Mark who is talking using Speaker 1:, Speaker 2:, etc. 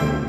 Speaker 1: Bye.